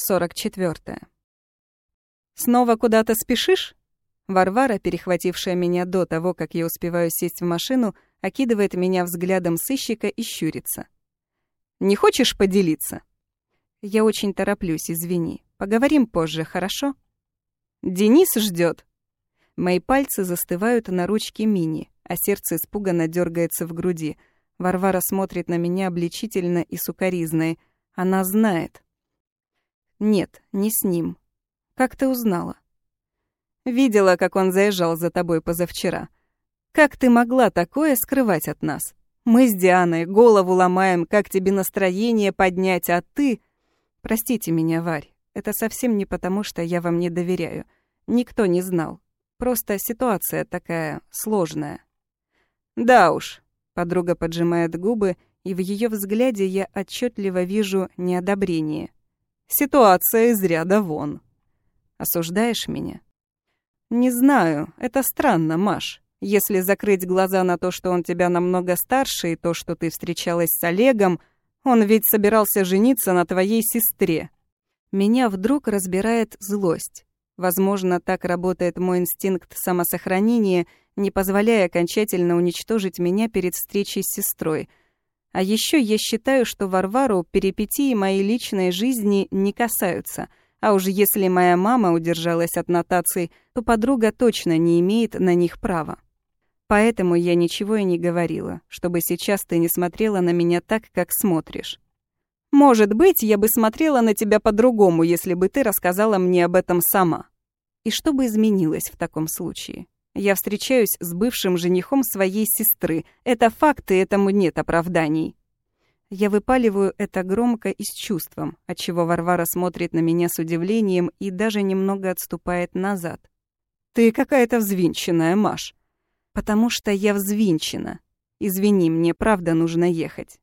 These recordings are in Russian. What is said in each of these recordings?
44. «Снова куда-то спешишь?» Варвара, перехватившая меня до того, как я успеваю сесть в машину, окидывает меня взглядом сыщика и щурится. «Не хочешь поделиться?» «Я очень тороплюсь, извини. Поговорим позже, хорошо?» «Денис ждет. Мои пальцы застывают на ручке мини, а сердце испуганно дергается в груди. Варвара смотрит на меня обличительно и сукоризно. Она знает. Нет, не с ним. Как ты узнала? Видела, как он заезжал за тобой позавчера. Как ты могла такое скрывать от нас? Мы с Дианой голову ломаем, как тебе настроение поднять, а ты... Простите меня, Варь. Это совсем не потому, что я вам не доверяю. Никто не знал. Просто ситуация такая сложная. Да уж, подруга поджимает губы, и в ее взгляде я отчетливо вижу неодобрение. Ситуация из ряда вон. Осуждаешь меня? Не знаю, это странно, Маш. Если закрыть глаза на то, что он тебя намного старше, и то, что ты встречалась с Олегом, он ведь собирался жениться на твоей сестре. Меня вдруг разбирает злость. Возможно, так работает мой инстинкт самосохранения, не позволяя окончательно уничтожить меня перед встречей с сестрой — а еще я считаю, что Варвару перипетии моей личной жизни не касаются. А уж если моя мама удержалась от нотаций, то подруга точно не имеет на них права. Поэтому я ничего и не говорила, чтобы сейчас ты не смотрела на меня так, как смотришь. Может быть, я бы смотрела на тебя по-другому, если бы ты рассказала мне об этом сама. И что бы изменилось в таком случае? Я встречаюсь с бывшим женихом своей сестры. Это факты, этому нет оправданий. Я выпаливаю это громко и с чувством, отчего Варвара смотрит на меня с удивлением и даже немного отступает назад. «Ты какая-то взвинченная, Маш». «Потому что я взвинчена. Извини, мне правда нужно ехать».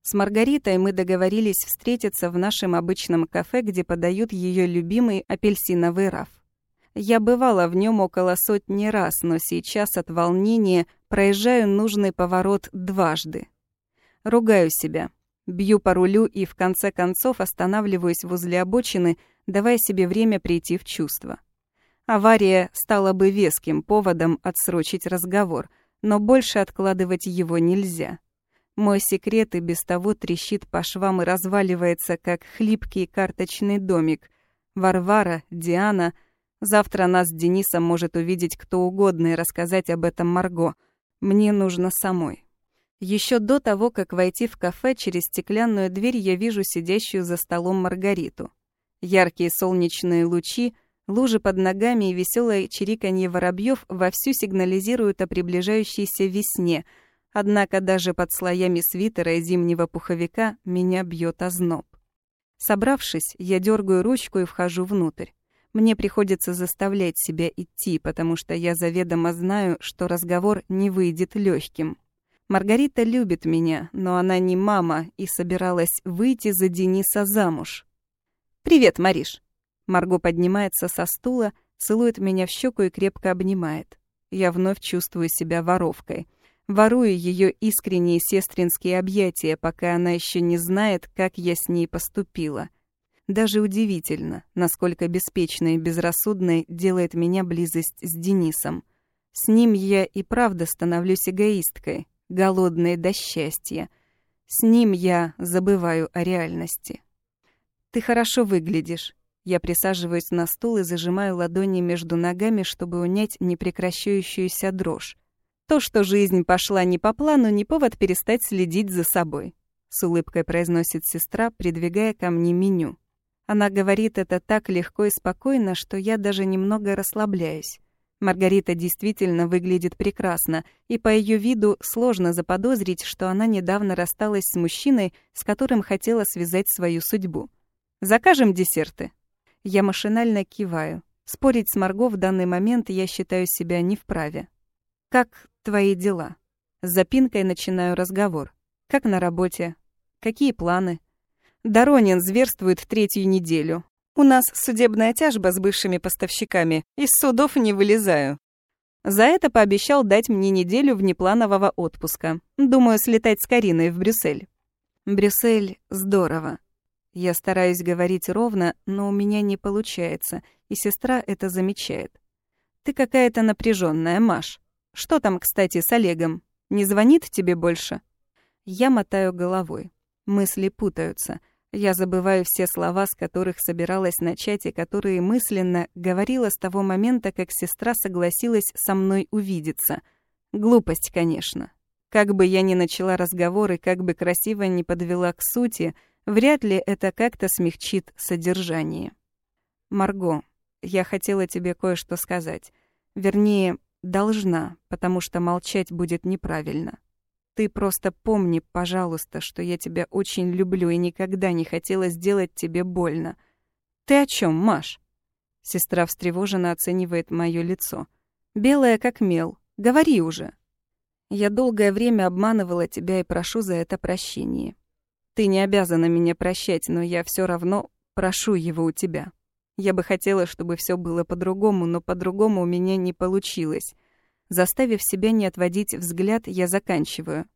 С Маргаритой мы договорились встретиться в нашем обычном кафе, где подают ее любимый апельсиновый раф. Я бывала в нем около сотни раз, но сейчас от волнения проезжаю нужный поворот дважды. Ругаю себя. Бью по рулю и в конце концов останавливаюсь возле обочины, давая себе время прийти в чувство. Авария стала бы веским поводом отсрочить разговор, но больше откладывать его нельзя. Мой секрет и без того трещит по швам и разваливается, как хлипкий карточный домик. Варвара, Диана — Завтра нас с Денисом может увидеть кто угодно и рассказать об этом Марго. Мне нужно самой. Еще до того, как войти в кафе, через стеклянную дверь я вижу сидящую за столом Маргариту. Яркие солнечные лучи, лужи под ногами и веселое чириканье воробьев вовсю сигнализируют о приближающейся весне, однако даже под слоями свитера и зимнего пуховика меня бьет озноб. Собравшись, я дергаю ручку и вхожу внутрь. Мне приходится заставлять себя идти, потому что я заведомо знаю, что разговор не выйдет легким. Маргарита любит меня, но она не мама и собиралась выйти за Дениса замуж. «Привет, Мариш!» Марго поднимается со стула, целует меня в щеку и крепко обнимает. Я вновь чувствую себя воровкой. Ворую ее искренние сестринские объятия, пока она еще не знает, как я с ней поступила — даже удивительно, насколько беспечной и безрассудной делает меня близость с Денисом. С ним я и правда становлюсь эгоисткой, голодной до счастья. С ним я забываю о реальности. «Ты хорошо выглядишь». Я присаживаюсь на стул и зажимаю ладони между ногами, чтобы унять непрекращающуюся дрожь. То, что жизнь пошла не по плану, не повод перестать следить за собой. С улыбкой произносит сестра, придвигая ко мне меню. Она говорит это так легко и спокойно, что я даже немного расслабляюсь. Маргарита действительно выглядит прекрасно, и по ее виду сложно заподозрить, что она недавно рассталась с мужчиной, с которым хотела связать свою судьбу. «Закажем десерты». Я машинально киваю. Спорить с Марго в данный момент я считаю себя не вправе. «Как твои дела?» С запинкой начинаю разговор. «Как на работе? Какие планы?» Доронин зверствует третью неделю. У нас судебная тяжба с бывшими поставщиками. Из судов не вылезаю. За это пообещал дать мне неделю внепланового отпуска. Думаю, слетать с Кариной в Брюссель. Брюссель здорово. Я стараюсь говорить ровно, но у меня не получается, и сестра это замечает. Ты какая-то напряженная, Маш. Что там, кстати, с Олегом? Не звонит тебе больше? Я мотаю головой. Мысли путаются. Я забываю все слова, с которых собиралась начать и которые мысленно говорила с того момента, как сестра согласилась со мной увидеться. Глупость, конечно. Как бы я ни начала разговор и как бы красиво не подвела к сути — Вряд ли это как-то смягчит содержание. Марго, я хотела тебе кое-что сказать. Вернее, должна, потому что молчать будет неправильно. Ты просто помни, пожалуйста, что я тебя очень люблю и никогда не хотела сделать тебе больно. Ты о чем, Маш? Сестра встревоженно оценивает мое лицо. Белая как мел. Говори уже. Я долгое время обманывала тебя и прошу за это прощения. Ты не обязана меня прощать, но я все равно прошу его у тебя. Я бы хотела, чтобы все было по-другому, но по-другому у меня не получилось. Заставив себя не отводить взгляд, я заканчиваю.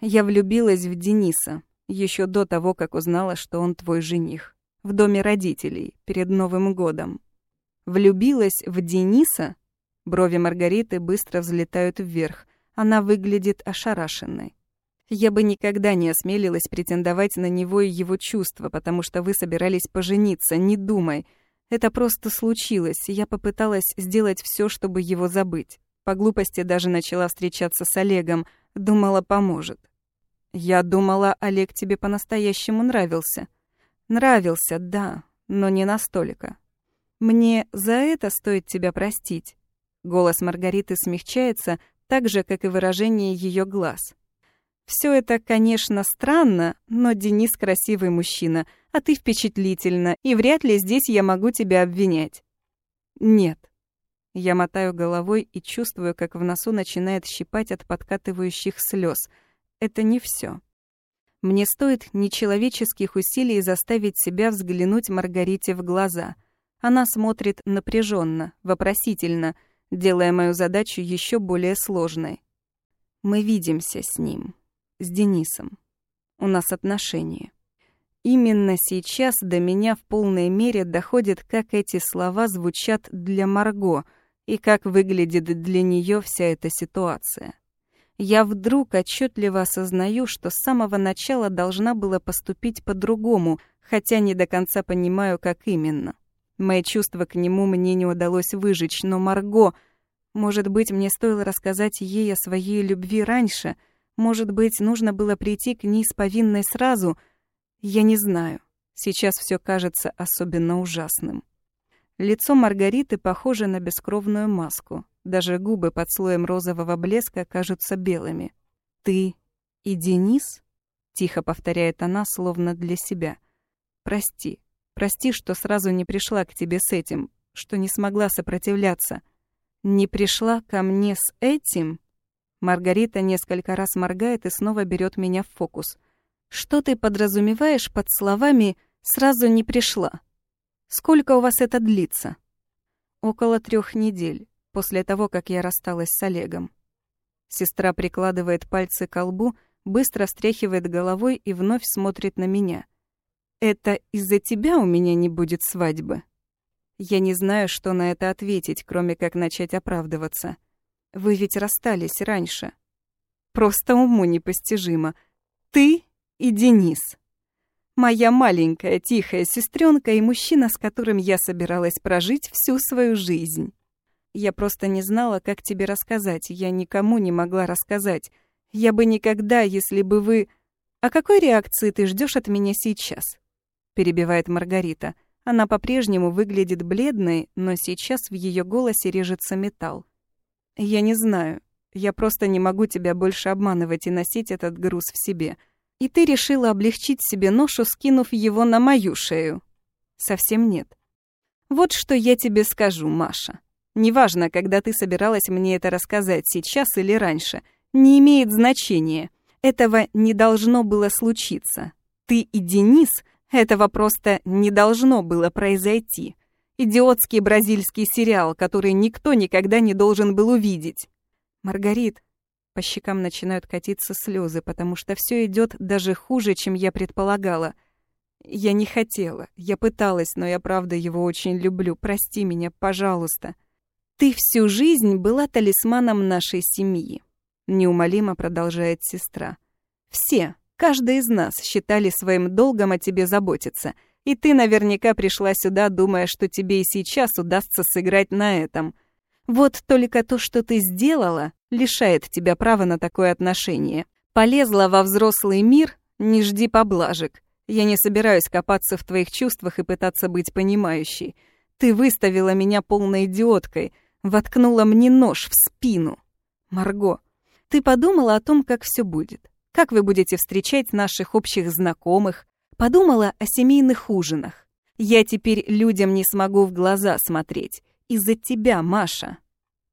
Я влюбилась в Дениса еще до того, как узнала, что он твой жених. В доме родителей, перед Новым годом. Влюбилась в Дениса? Брови Маргариты быстро взлетают вверх. Она выглядит ошарашенной. Я бы никогда не осмелилась претендовать на него и его чувства, потому что вы собирались пожениться, не думай. Это просто случилось, и я попыталась сделать все, чтобы его забыть. По глупости даже начала встречаться с Олегом, думала, поможет. Я думала, Олег тебе по-настоящему нравился. Нравился, да, но не настолько. Мне за это стоит тебя простить. Голос Маргариты смягчается, так же, как и выражение ее глаз. Все это, конечно, странно, но Денис красивый мужчина, а ты впечатлительна, и вряд ли здесь я могу тебя обвинять. Нет. Я мотаю головой и чувствую, как в носу начинает щипать от подкатывающих слез. Это не все. Мне стоит нечеловеческих усилий заставить себя взглянуть Маргарите в глаза. Она смотрит напряженно, вопросительно, делая мою задачу еще более сложной. Мы видимся с ним с Денисом. У нас отношения. Именно сейчас до меня в полной мере доходит, как эти слова звучат для Марго и как выглядит для нее вся эта ситуация. Я вдруг отчетливо осознаю, что с самого начала должна была поступить по-другому, хотя не до конца понимаю, как именно. Мои чувства к нему мне не удалось выжечь, но Марго... Может быть, мне стоило рассказать ей о своей любви раньше — может быть, нужно было прийти к ней с повинной сразу? Я не знаю. Сейчас все кажется особенно ужасным. Лицо Маргариты похоже на бескровную маску. Даже губы под слоем розового блеска кажутся белыми. «Ты и Денис?» — тихо повторяет она, словно для себя. «Прости. Прости, что сразу не пришла к тебе с этим, что не смогла сопротивляться. Не пришла ко мне с этим?» Маргарита несколько раз моргает и снова берет меня в фокус. «Что ты подразумеваешь под словами «сразу не пришла»? Сколько у вас это длится?» «Около трех недель, после того, как я рассталась с Олегом». Сестра прикладывает пальцы к лбу, быстро встряхивает головой и вновь смотрит на меня. «Это из-за тебя у меня не будет свадьбы?» Я не знаю, что на это ответить, кроме как начать оправдываться. Вы ведь расстались раньше. Просто уму непостижимо. Ты и Денис. Моя маленькая тихая сестренка и мужчина, с которым я собиралась прожить всю свою жизнь. Я просто не знала, как тебе рассказать. Я никому не могла рассказать. Я бы никогда, если бы вы... А какой реакции ты ждешь от меня сейчас? Перебивает Маргарита. Она по-прежнему выглядит бледной, но сейчас в ее голосе режется металл. Я не знаю. Я просто не могу тебя больше обманывать и носить этот груз в себе. И ты решила облегчить себе ношу, скинув его на мою шею. Совсем нет. Вот что я тебе скажу, Маша. Неважно, когда ты собиралась мне это рассказать, сейчас или раньше, не имеет значения. Этого не должно было случиться. Ты и Денис, этого просто не должно было произойти. Идиотский бразильский сериал, который никто никогда не должен был увидеть. Маргарит, по щекам начинают катиться слезы, потому что все идет даже хуже, чем я предполагала. Я не хотела. Я пыталась, но я правда его очень люблю. Прости меня, пожалуйста. Ты всю жизнь была талисманом нашей семьи. Неумолимо продолжает сестра. Все, каждый из нас считали своим долгом о тебе заботиться. И ты наверняка пришла сюда, думая, что тебе и сейчас удастся сыграть на этом. Вот только то, что ты сделала, лишает тебя права на такое отношение. Полезла во взрослый мир, не жди поблажек. Я не собираюсь копаться в твоих чувствах и пытаться быть понимающей. Ты выставила меня полной идиоткой, воткнула мне нож в спину. Марго, ты подумала о том, как все будет? Как вы будете встречать наших общих знакомых? Подумала о семейных ужинах. Я теперь людям не смогу в глаза смотреть. Из-за тебя, Маша.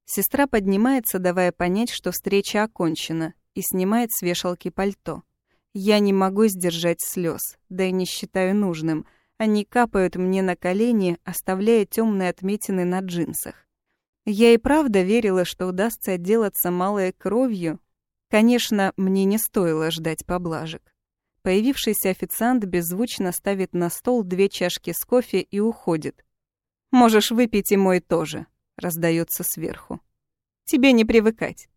Сестра поднимается, давая понять, что встреча окончена, и снимает с вешалки пальто. Я не могу сдержать слез, да и не считаю нужным. Они капают мне на колени, оставляя темные отметины на джинсах. Я и правда верила, что удастся отделаться малой кровью. Конечно, мне не стоило ждать поблажек. Появившийся официант беззвучно ставит на стол две чашки с кофе и уходит. «Можешь выпить и мой тоже», — раздается сверху. «Тебе не привыкать».